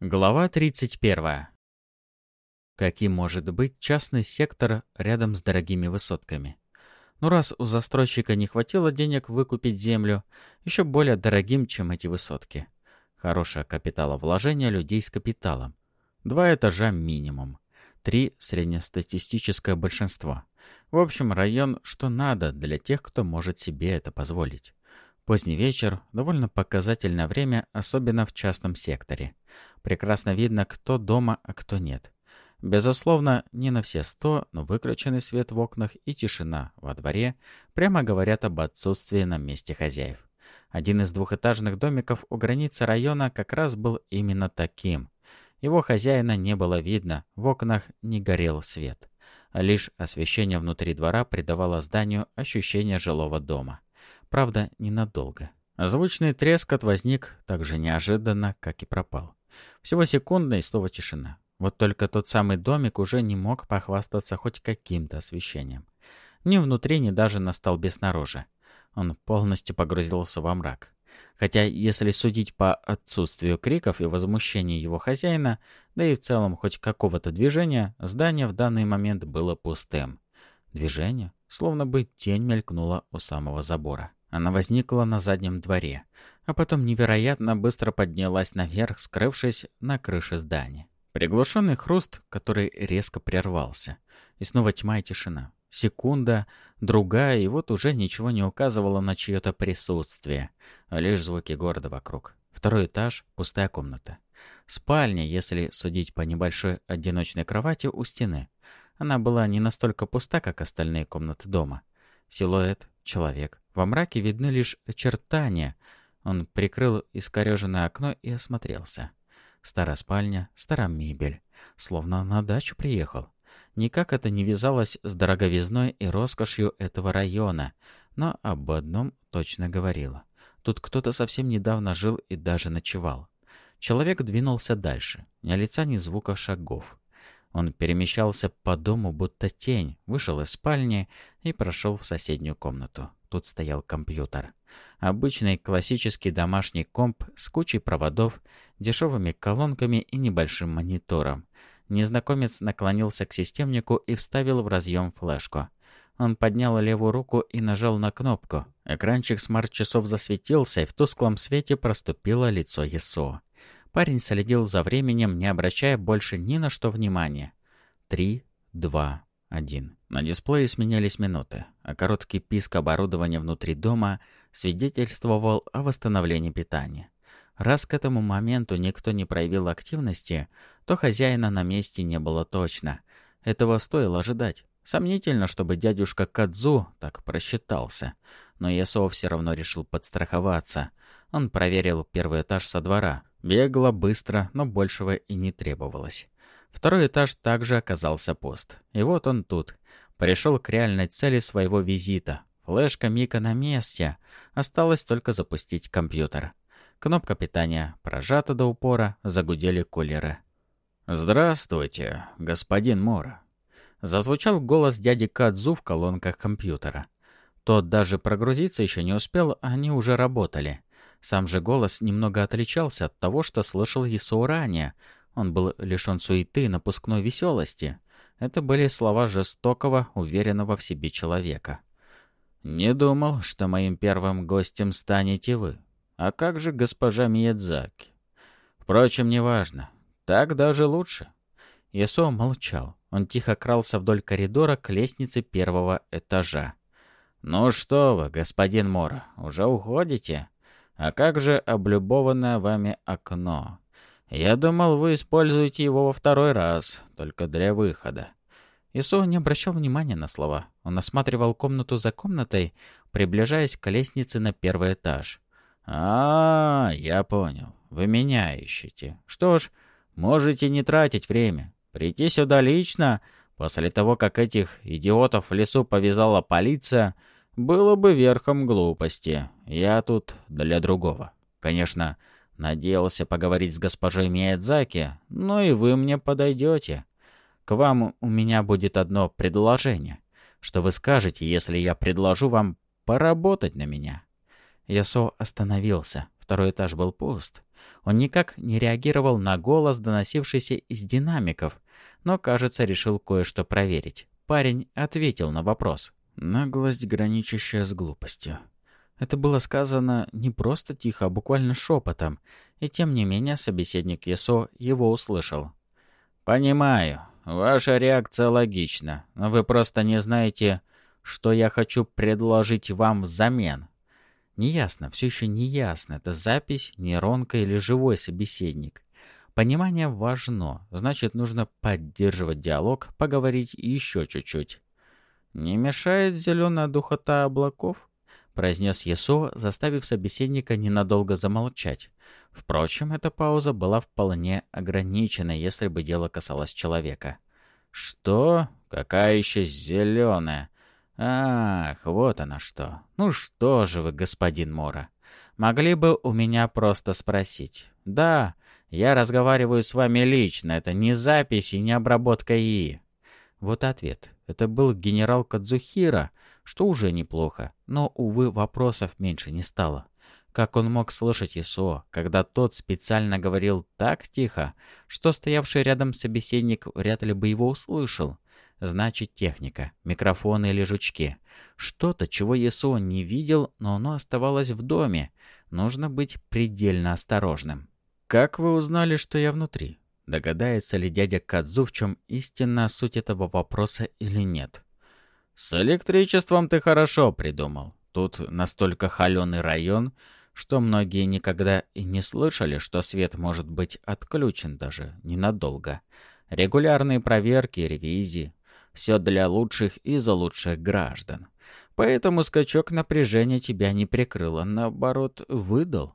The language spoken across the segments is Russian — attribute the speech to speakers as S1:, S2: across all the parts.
S1: Глава 31. Каким может быть частный сектор рядом с дорогими высотками? Ну раз у застройщика не хватило денег выкупить землю, еще более дорогим, чем эти высотки. Хорошее капиталовложение людей с капиталом. Два этажа минимум. Три – среднестатистическое большинство. В общем, район что надо для тех, кто может себе это позволить. Поздний вечер – довольно показательное время, особенно в частном секторе. Прекрасно видно, кто дома, а кто нет. Безусловно, не на все сто, но выключенный свет в окнах и тишина во дворе прямо говорят об отсутствии на месте хозяев. Один из двухэтажных домиков у границы района как раз был именно таким. Его хозяина не было видно, в окнах не горел свет. Лишь освещение внутри двора придавало зданию ощущение жилого дома. Правда, ненадолго. Звучный трескот возник так же неожиданно, как и пропал. Всего секундная и снова тишина. Вот только тот самый домик уже не мог похвастаться хоть каким-то освещением. Ни внутри, ни даже на столбе снаружи. Он полностью погрузился во мрак. Хотя, если судить по отсутствию криков и возмущений его хозяина, да и в целом хоть какого-то движения, здание в данный момент было пустым. Движение? Словно бы тень мелькнула у самого забора. Она возникла на заднем дворе, а потом невероятно быстро поднялась наверх, скрывшись на крыше здания. Приглушенный хруст, который резко прервался. И снова тьма и тишина. Секунда, другая, и вот уже ничего не указывало на чье-то присутствие, а лишь звуки города вокруг. Второй этаж — пустая комната. Спальня, если судить по небольшой одиночной кровати у стены. Она была не настолько пуста, как остальные комнаты дома. Силуэт, человек. Во мраке видны лишь очертания. Он прикрыл искореженное окно и осмотрелся. Старая спальня, старая мебель. Словно на дачу приехал. Никак это не вязалось с дороговизной и роскошью этого района, но об одном точно говорило. Тут кто-то совсем недавно жил и даже ночевал. Человек двинулся дальше, ни лица, ни звука шагов. Он перемещался по дому, будто тень, вышел из спальни и прошел в соседнюю комнату. Тут стоял компьютер. Обычный классический домашний комп с кучей проводов, дешевыми колонками и небольшим монитором. Незнакомец наклонился к системнику и вставил в разъем флешку. Он поднял левую руку и нажал на кнопку. Экранчик смарт-часов засветился, и в тусклом свете проступило лицо ЕСО. Парень следил за временем, не обращая больше ни на что внимания. Три, два, один. На дисплее сменялись минуты, а короткий писк оборудования внутри дома свидетельствовал о восстановлении питания. Раз к этому моменту никто не проявил активности, то хозяина на месте не было точно. Этого стоило ожидать. Сомнительно, чтобы дядюшка Кадзу так просчитался. Но Ясо все равно решил подстраховаться. Он проверил первый этаж со двора. Бегло, быстро, но большего и не требовалось. Второй этаж также оказался пуст. И вот он тут. Пришел к реальной цели своего визита. Флешка Мика на месте. Осталось только запустить компьютер. Кнопка питания прожата до упора, загудели кулеры. «Здравствуйте, господин Мора». Зазвучал голос дяди Кадзу в колонках компьютера. Тот даже прогрузиться еще не успел, а они уже работали. Сам же голос немного отличался от того, что слышал Ису ранее, он был лишен суеты и напускной веселости. Это были слова жестокого, уверенного в себе человека. «Не думал, что моим первым гостем станете вы. А как же госпожа Миядзаки? Впрочем, неважно. Так даже лучше». Исо молчал. Он тихо крался вдоль коридора к лестнице первого этажа. «Ну что вы, господин Мора, уже уходите? А как же облюбованное вами окно? «Я думал, вы используете его во второй раз, только для выхода». Исо не обращал внимания на слова. Он осматривал комнату за комнатой, приближаясь к лестнице на первый этаж. «А, я понял. Вы меня ищете. Что ж, можете не тратить время. Прийти сюда лично, после того, как этих идиотов в лесу повязала полиция, было бы верхом глупости. Я тут для другого. Конечно, Надеялся поговорить с госпожой Миядзаки, но и вы мне подойдете. К вам у меня будет одно предложение. Что вы скажете, если я предложу вам поработать на меня?» Ясо остановился. Второй этаж был пуст. Он никак не реагировал на голос, доносившийся из динамиков, но, кажется, решил кое-что проверить. Парень ответил на вопрос. Наглость, граничащая с глупостью. Это было сказано не просто тихо, а буквально шепотом, и тем не менее собеседник Есо его услышал. «Понимаю. Ваша реакция логична, но вы просто не знаете, что я хочу предложить вам взамен». Неясно, все еще не ясно, это запись, нейронка или живой собеседник. Понимание важно, значит, нужно поддерживать диалог, поговорить еще чуть-чуть. «Не мешает зеленая духота облаков?» произнес Есо, заставив собеседника ненадолго замолчать. Впрочем, эта пауза была вполне ограничена, если бы дело касалось человека. «Что? Какая еще зеленая? Ах, вот она что. Ну что же вы, господин Мора. Могли бы у меня просто спросить. Да, я разговариваю с вами лично, это не запись и не обработка ИИ». Вот ответ. Это был генерал Кадзухира, что уже неплохо, но, увы, вопросов меньше не стало. Как он мог слышать Исо, когда тот специально говорил так тихо, что стоявший рядом собеседник вряд ли бы его услышал? Значит, техника, микрофоны или жучки. Что-то, чего Исо не видел, но оно оставалось в доме. Нужно быть предельно осторожным. «Как вы узнали, что я внутри?» Догадается ли дядя Кадзу, в чем истинная суть этого вопроса или нет? «С электричеством ты хорошо придумал. Тут настолько холеный район, что многие никогда и не слышали, что свет может быть отключен даже ненадолго. Регулярные проверки, ревизии. Все для лучших и за лучших граждан. Поэтому скачок напряжения тебя не прикрыл, а наоборот выдал.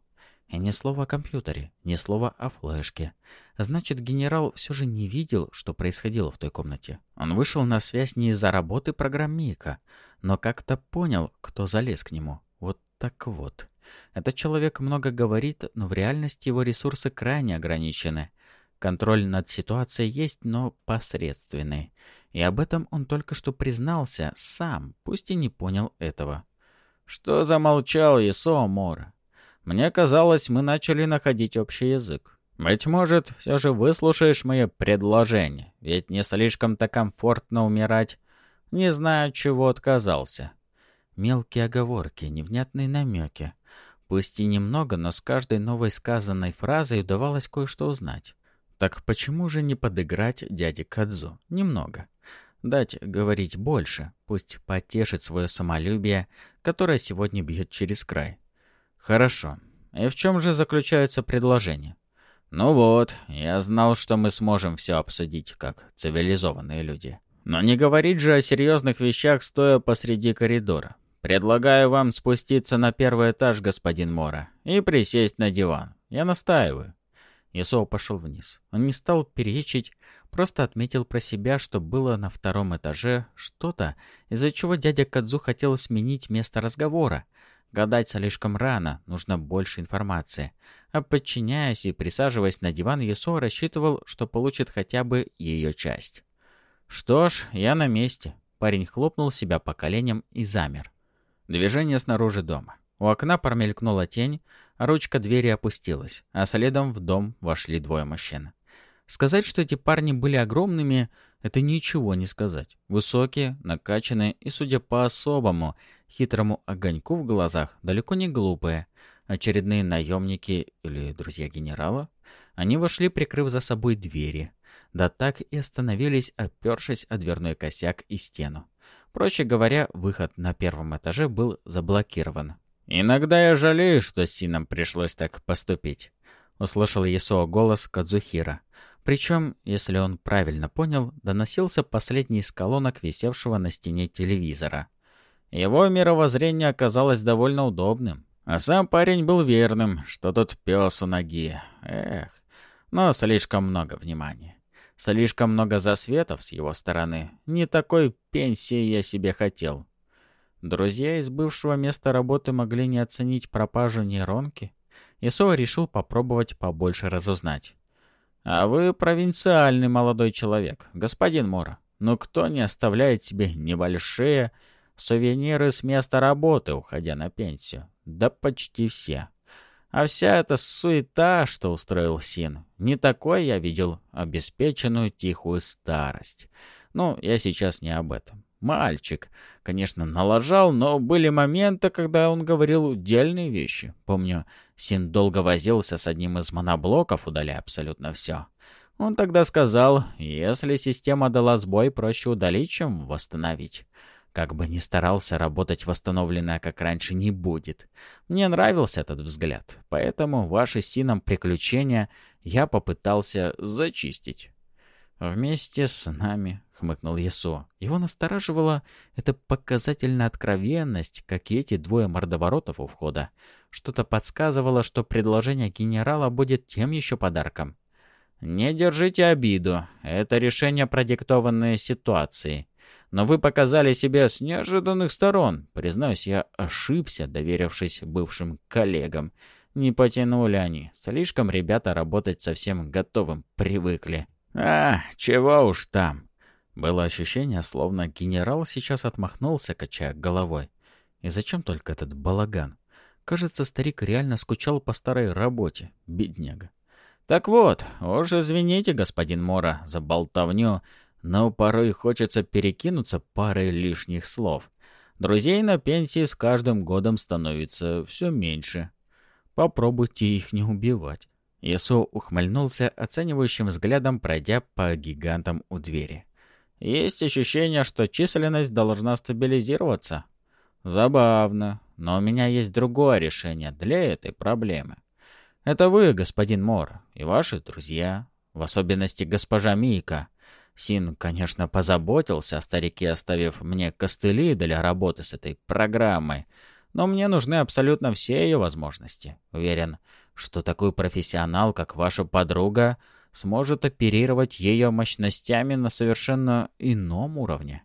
S1: И ни слова о компьютере, ни слова о флешке. Значит, генерал все же не видел, что происходило в той комнате. Он вышел на связь не из-за работы программика, но как-то понял, кто залез к нему. Вот так вот. Этот человек много говорит, но в реальности его ресурсы крайне ограничены. Контроль над ситуацией есть, но посредственный. И об этом он только что признался сам, пусть и не понял этого. «Что замолчал Исо Мора?» Мне казалось, мы начали находить общий язык. Быть может, все же выслушаешь мое предложение, ведь не слишком-то комфортно умирать. Не знаю, чего отказался. Мелкие оговорки, невнятные намеки. Пусть и немного, но с каждой новой сказанной фразой удавалось кое-что узнать. Так почему же не подыграть дяде Кадзу? Немного. Дать говорить больше, пусть потешит свое самолюбие, которое сегодня бьет через край. Хорошо. И в чем же заключается предложение? Ну вот, я знал, что мы сможем все обсудить, как цивилизованные люди. Но не говорить же о серьезных вещах, стоя посреди коридора. Предлагаю вам спуститься на первый этаж, господин Мора, и присесть на диван. Я настаиваю. Исоу пошел вниз. Он не стал перечить, просто отметил про себя, что было на втором этаже что-то, из-за чего дядя Кадзу хотел сменить место разговора, Гадать слишком рано, нужно больше информации. А подчиняясь и присаживаясь на диван, Ясо рассчитывал, что получит хотя бы ее часть. «Что ж, я на месте». Парень хлопнул себя по коленям и замер. Движение снаружи дома. У окна промелькнула тень, а ручка двери опустилась, а следом в дом вошли двое мужчин. Сказать, что эти парни были огромными, это ничего не сказать. Высокие, накачанные и, судя по особому, хитрому огоньку в глазах, далеко не глупые. Очередные наемники или друзья генерала. Они вошли, прикрыв за собой двери. Да так и остановились, опершись о дверной косяк и стену. Проще говоря, выход на первом этаже был заблокирован. «Иногда я жалею, что с Сином пришлось так поступить», — услышал Ясуо голос Кадзухира. Причем, если он правильно понял, доносился последний из колонок, висевшего на стене телевизора. Его мировоззрение оказалось довольно удобным. А сам парень был верным, что тут пес у ноги. Эх, но слишком много внимания. Слишком много засветов с его стороны. Не такой пенсии я себе хотел. Друзья из бывшего места работы могли не оценить пропажу нейронки. Исо решил попробовать побольше разузнать. «А вы провинциальный молодой человек, господин Мора. Но кто не оставляет себе небольшие сувениры с места работы, уходя на пенсию? Да почти все. А вся эта суета, что устроил Син, не такой я видел обеспеченную тихую старость. Ну, я сейчас не об этом. Мальчик, конечно, налажал, но были моменты, когда он говорил удельные вещи. Помню, Син долго возился с одним из моноблоков, удаляя абсолютно все. Он тогда сказал, если система дала сбой, проще удалить, чем восстановить. Как бы ни старался, работать восстановленное как раньше не будет. Мне нравился этот взгляд, поэтому ваши с Сином приключения я попытался зачистить. «Вместе с нами», — хмыкнул Ясо. Его настораживала эта показательная откровенность, как и эти двое мордоворотов у входа. Что-то подсказывало, что предложение генерала будет тем еще подарком. «Не держите обиду. Это решение, продиктованное ситуацией. Но вы показали себя с неожиданных сторон. Признаюсь, я ошибся, доверившись бывшим коллегам. Не потянули они. Слишком ребята работать совсем готовым привыкли. А, чего уж там. Было ощущение, словно генерал сейчас отмахнулся, качая головой. И зачем только этот балаган? Кажется, старик реально скучал по старой работе, бедняга. Так вот, уж извините, господин Мора, за болтовню, но порой хочется перекинуться парой лишних слов. Друзей на пенсии с каждым годом становится все меньше. Попробуйте их не убивать. Исо ухмыльнулся оценивающим взглядом, пройдя по гигантам у двери. Есть ощущение, что численность должна стабилизироваться. Забавно, но у меня есть другое решение для этой проблемы. Это вы, господин Мор, и ваши друзья, в особенности госпожа Мика — Син, конечно, позаботился о старике, оставив мне костыли для работы с этой программой, но мне нужны абсолютно все ее возможности. Уверен, что такой профессионал, как ваша подруга, сможет оперировать ее мощностями на совершенно ином уровне.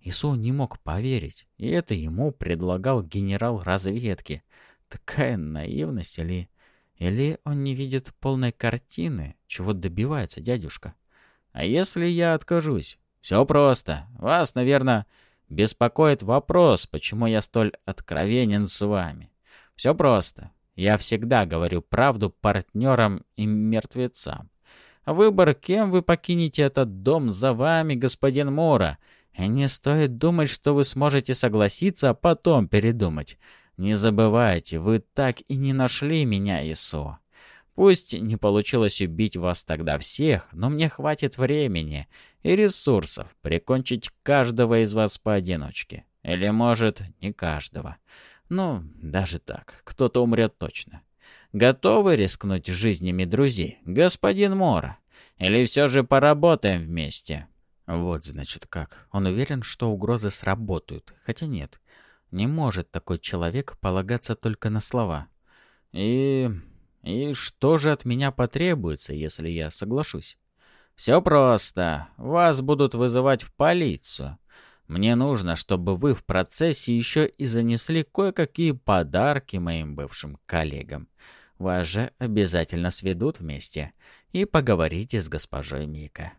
S1: Ису не мог поверить, и это ему предлагал генерал разведки. Такая наивность или... Или он не видит полной картины, чего добивается дядюшка? А если я откажусь? Все просто. Вас, наверное, беспокоит вопрос, почему я столь откровенен с вами. Все просто. Я всегда говорю правду партнерам и мертвецам. Выбор, кем вы покинете этот дом, за вами, господин Мора. И не стоит думать, что вы сможете согласиться, а потом передумать. Не забывайте, вы так и не нашли меня, Исо. Пусть не получилось убить вас тогда всех, но мне хватит времени и ресурсов прикончить каждого из вас поодиночке. Или, может, не каждого. Ну, даже так. Кто-то умрет точно. Готовы рискнуть жизнями друзей, господин Мора? Или все же поработаем вместе? Вот, значит, как. Он уверен, что угрозы сработают. Хотя нет. Не может такой человек полагаться только на слова. И и что же от меня потребуется, если я соглашусь? Все просто. Вас будут вызывать в полицию. Мне нужно, чтобы вы в процессе еще и занесли кое-какие подарки моим бывшим коллегам. Вас же обязательно сведут вместе. И поговорите с госпожой Мика.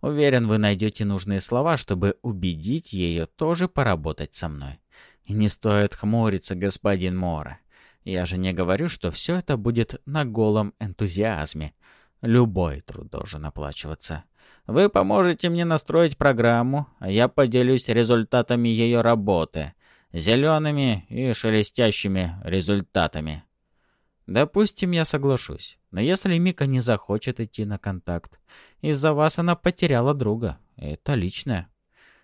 S1: Уверен, вы найдете нужные слова, чтобы убедить ее тоже поработать со мной. И не стоит хмуриться, господин Мора. Я же не говорю, что все это будет на голом энтузиазме. Любой труд должен оплачиваться. Вы поможете мне настроить программу, а я поделюсь результатами ее работы. Зелеными и шелестящими результатами. Допустим, я соглашусь. Но если Мика не захочет идти на контакт, из-за вас она потеряла друга. Это личное.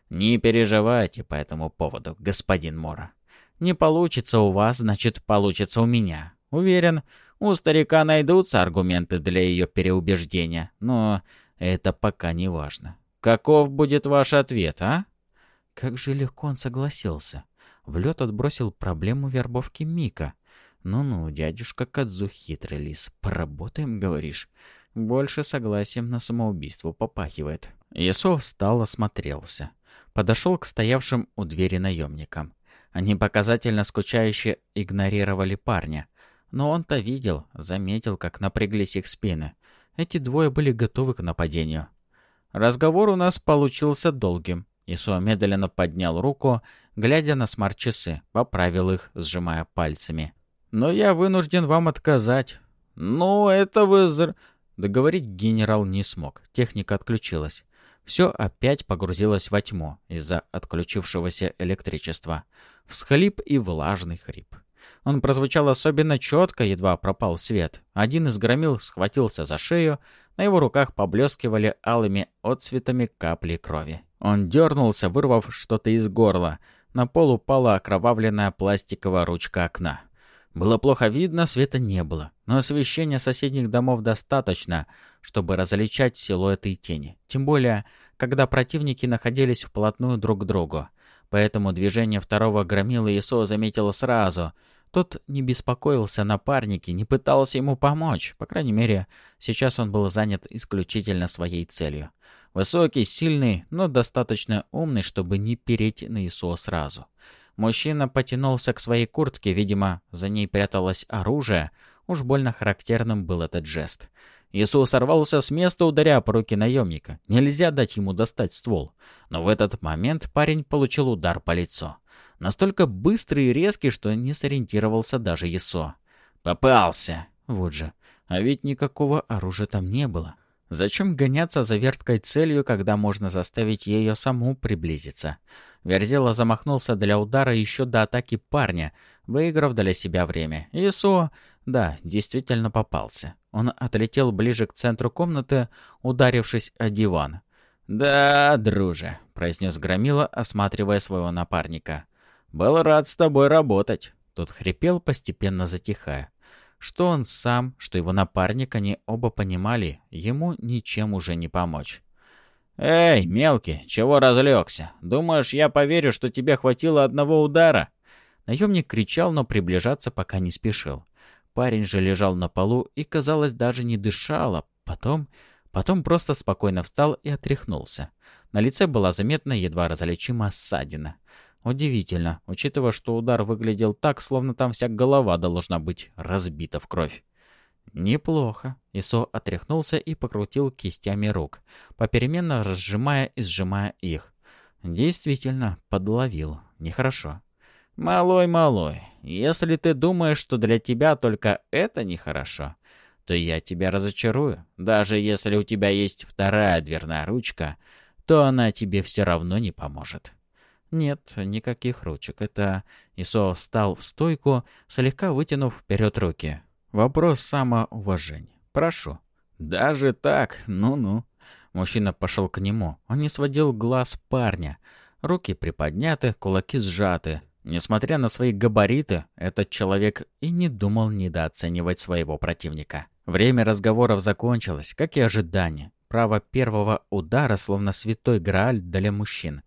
S1: Не переживайте по этому поводу, господин Мора. Не получится у вас, значит, получится у меня. Уверен, у старика найдутся аргументы для ее переубеждения, но это пока не важно. Каков будет ваш ответ, а? Как же легко он согласился. В лед отбросил проблему вербовки Мика. Ну-ну, дядюшка Кадзу хитрый лис. Поработаем, говоришь? Больше согласием на самоубийство попахивает. Ясов встал, осмотрелся. Подошел к стоявшим у двери наемникам. Они показательно скучающе игнорировали парня. Но он-то видел, заметил, как напряглись их спины. Эти двое были готовы к нападению. Разговор у нас получился долгим. Исуа медленно поднял руку, глядя на смарт-часы, поправил их, сжимая пальцами. но я вынужден вам отказать». «Ну, это вы...» зр...» Договорить генерал не смог. Техника отключилась. Все опять погрузилось во тьму из-за отключившегося электричества. Всхлип и влажный хрип. Он прозвучал особенно четко, едва пропал свет. Один из громил схватился за шею, на его руках поблескивали алыми отцветами капли крови. Он дернулся, вырвав что-то из горла. На пол упала окровавленная пластиковая ручка окна. Было плохо видно, света не было, но освещения соседних домов достаточно, чтобы различать силуэты и тени. Тем более, когда противники находились вплотную друг к другу. Поэтому движение второго громила ИСО заметила сразу. Тот не беспокоился о напарнике, не пытался ему помочь. По крайней мере, сейчас он был занят исключительно своей целью. Высокий, сильный, но достаточно умный, чтобы не перейти на ИСО сразу. Мужчина потянулся к своей куртке, видимо, за ней пряталось оружие. Уж больно характерным был этот жест. Иисус сорвался с места, ударя по руке наемника. Нельзя дать ему достать ствол. Но в этот момент парень получил удар по лицу. Настолько быстрый и резкий, что не сориентировался даже Есо. «Попался!» Вот же. А ведь никакого оружия там не было. Зачем гоняться за верткой целью, когда можно заставить ее саму приблизиться? Верзила замахнулся для удара еще до атаки парня, выиграв для себя время. Исо, да, действительно попался. Он отлетел ближе к центру комнаты, ударившись о диван. «Да, друже», — произнес Громила, осматривая своего напарника. «Был рад с тобой работать». Тот хрипел, постепенно затихая. Что он сам, что его напарник, они оба понимали, ему ничем уже не помочь. «Эй, мелкий, чего разлегся? Думаешь, я поверю, что тебе хватило одного удара?» Наемник кричал, но приближаться пока не спешил. Парень же лежал на полу и, казалось, даже не дышал, а потом... Потом просто спокойно встал и отряхнулся. На лице была заметна едва различима ссадина. Удивительно, учитывая, что удар выглядел так, словно там вся голова должна быть разбита в кровь. «Неплохо». Исо отряхнулся и покрутил кистями рук, попеременно разжимая и сжимая их. «Действительно, подловил. Нехорошо». «Малой, малой, если ты думаешь, что для тебя только это нехорошо, то я тебя разочарую. Даже если у тебя есть вторая дверная ручка, то она тебе все равно не поможет». «Нет, никаких ручек. Это...» Исо встал в стойку, слегка вытянув вперед руки. Вопрос самоуважения. Прошу. Даже так? Ну-ну. Мужчина пошел к нему. Он не сводил глаз парня. Руки приподняты, кулаки сжаты. Несмотря на свои габариты, этот человек и не думал недооценивать своего противника. Время разговоров закончилось, как и ожидание. Право первого удара, словно святой Грааль для мужчин.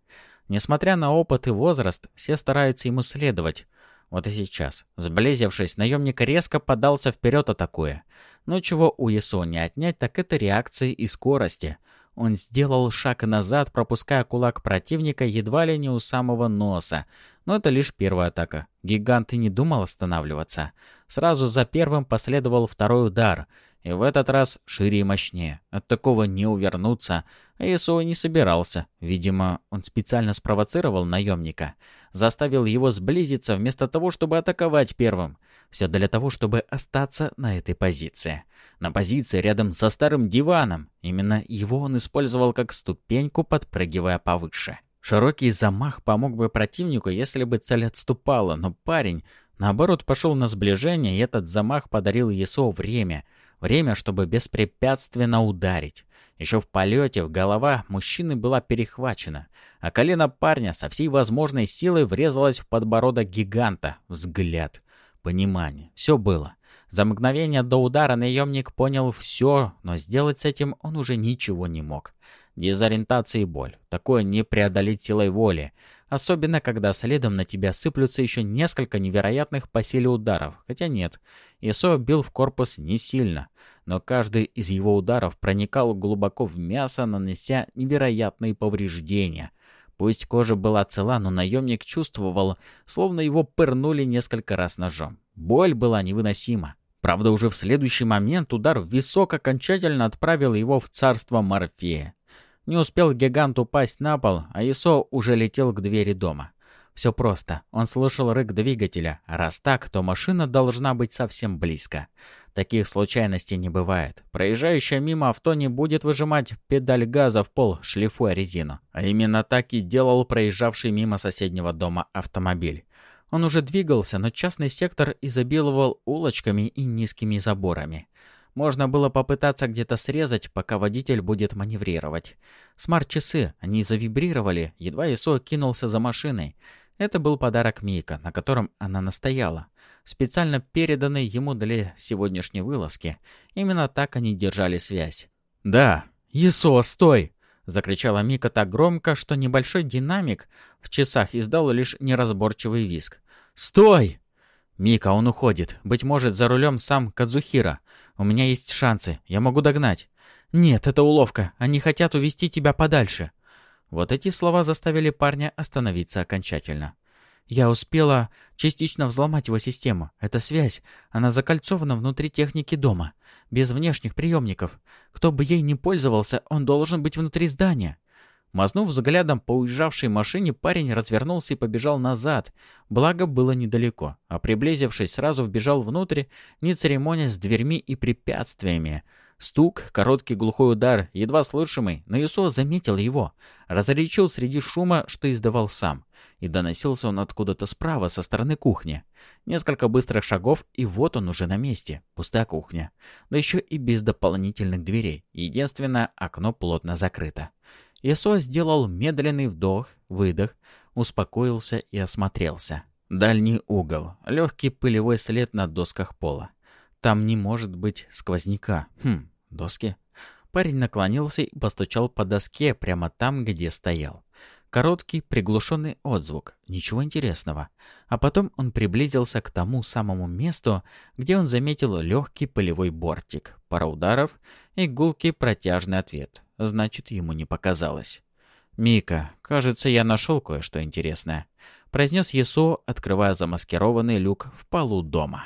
S1: Несмотря на опыт и возраст, все стараются ему следовать. Вот и сейчас, сблизившись, наемник резко подался вперед, атакуя. Но чего у Исо не отнять, так это реакции и скорости. Он сделал шаг назад, пропуская кулак противника едва ли не у самого носа. Но это лишь первая атака. Гигант и не думал останавливаться. Сразу за первым последовал второй удар. И в этот раз шире и мощнее. От такого не увернуться. А Исо не собирался. Видимо, он специально спровоцировал наемника заставил его сблизиться вместо того, чтобы атаковать первым. Все для того, чтобы остаться на этой позиции. На позиции рядом со старым диваном. Именно его он использовал как ступеньку, подпрыгивая повыше. Широкий замах помог бы противнику, если бы цель отступала, но парень, наоборот, пошел на сближение, и этот замах подарил Есо время. Время, чтобы беспрепятственно ударить. Еще в полете в голова мужчины была перехвачена, а колено парня со всей возможной силой врезалось в подбородок гиганта. Взгляд. Понимание. Все было. За мгновение до удара наемник понял все, но сделать с этим он уже ничего не мог. Дезориентация и боль. Такое не преодолеть силой воли. Особенно, когда следом на тебя сыплются еще несколько невероятных по силе ударов. Хотя нет, Исо бил в корпус не сильно но каждый из его ударов проникал глубоко в мясо, нанося невероятные повреждения. Пусть кожа была цела, но наемник чувствовал, словно его пырнули несколько раз ножом. Боль была невыносима. Правда, уже в следующий момент удар в висок окончательно отправил его в царство Морфея. Не успел гигант упасть на пол, а Исо уже летел к двери дома. Все просто. Он слышал рык двигателя. Раз так, то машина должна быть совсем близко. Таких случайностей не бывает. Проезжающее мимо авто не будет выжимать педаль газа в пол, шлифуя резину. А именно так и делал проезжавший мимо соседнего дома автомобиль. Он уже двигался, но частный сектор изобиловал улочками и низкими заборами. Можно было попытаться где-то срезать, пока водитель будет маневрировать. Смарт-часы, они завибрировали, едва Исо кинулся за машиной. Это был подарок Мика, на котором она настояла. Специально переданный ему для сегодняшней вылазки. Именно так они держали связь. «Да! Исо, стой!» — закричала Мика так громко, что небольшой динамик в часах издал лишь неразборчивый визг. «Стой!» «Мика, он уходит. Быть может, за рулем сам Кадзухира. У меня есть шансы. Я могу догнать». «Нет, это уловка. Они хотят увести тебя подальше». Вот эти слова заставили парня остановиться окончательно. Я успела частично взломать его систему. Это связь. Она закольцована внутри техники дома. Без внешних приемников. Кто бы ей ни пользовался, он должен быть внутри здания. Мазнув взглядом по уезжавшей машине, парень развернулся и побежал назад. Благо, было недалеко. А приблизившись, сразу вбежал внутрь, не церемонясь с дверьми и препятствиями. Стук, короткий глухой удар, едва слышимый, но Юсо заметил его. Различил среди шума, что издавал сам. И доносился он откуда-то справа, со стороны кухни. Несколько быстрых шагов, и вот он уже на месте. Пустая кухня. Да еще и без дополнительных дверей. Единственное, окно плотно закрыто. Исо сделал медленный вдох, выдох, успокоился и осмотрелся. Дальний угол, легкий пылевой след на досках пола. Там не может быть сквозняка. Хм, доски. Парень наклонился и постучал по доске прямо там, где стоял. Короткий, приглушенный отзвук. Ничего интересного. А потом он приблизился к тому самому месту, где он заметил легкий полевой бортик. Пара ударов и гулкий протяжный ответ. Значит, ему не показалось. «Мика, кажется, я нашел кое-что интересное», — произнес Есо, открывая замаскированный люк в полу дома.